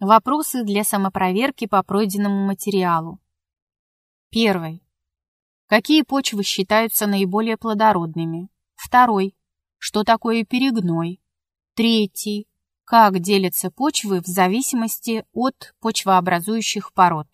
Вопросы для самопроверки по пройденному материалу. Первый. Какие почвы считаются наиболее плодородными? Второй. Что такое перегной? Третий. Как делятся почвы в зависимости от почвообразующих пород?